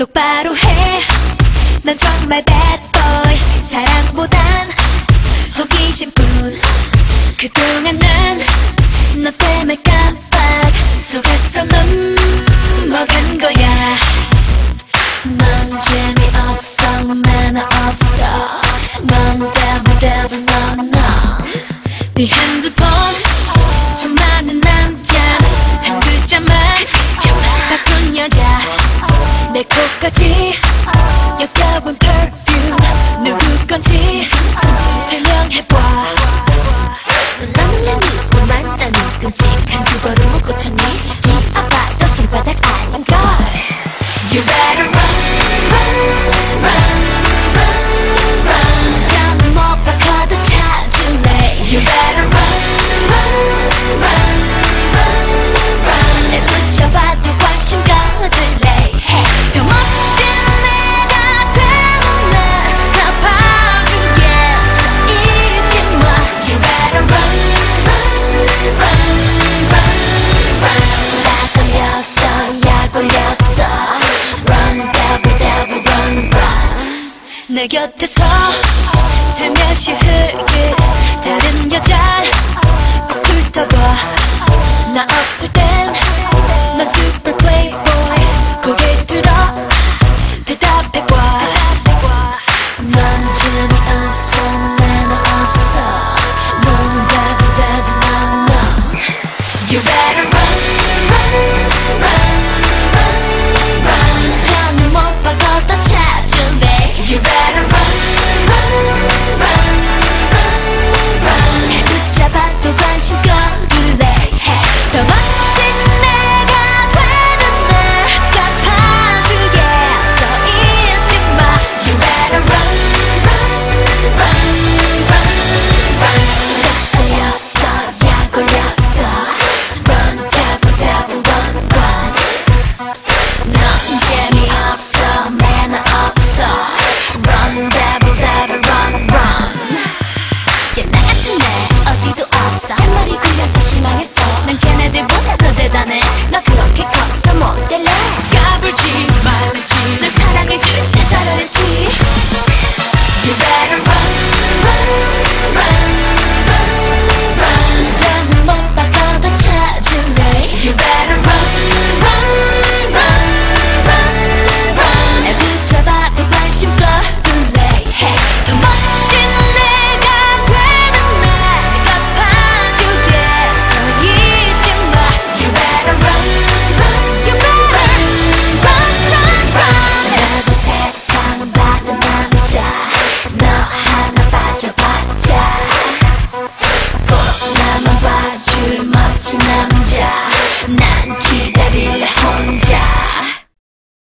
똑바로 해. 넌 정말 bad boy. 사랑보단 호기심뿐. 그동안 난너 때문에 깜빡 속았어 넘어간 거야. 넌 재미없어, 매너 없어. 넌 devil, devil, 넌, 넌. 네 핸드폰 코까지 역겨운 perfume. 누구 건지 설명해봐 내 곁에서 살며시 흘길 다른 여자 꼭 훑어봐. 나 없을 땐넌 super playboy. 고개 들어 대답해봐. 넌 재미 없어 매너 없어. 넌 devil devil 넌넌 You better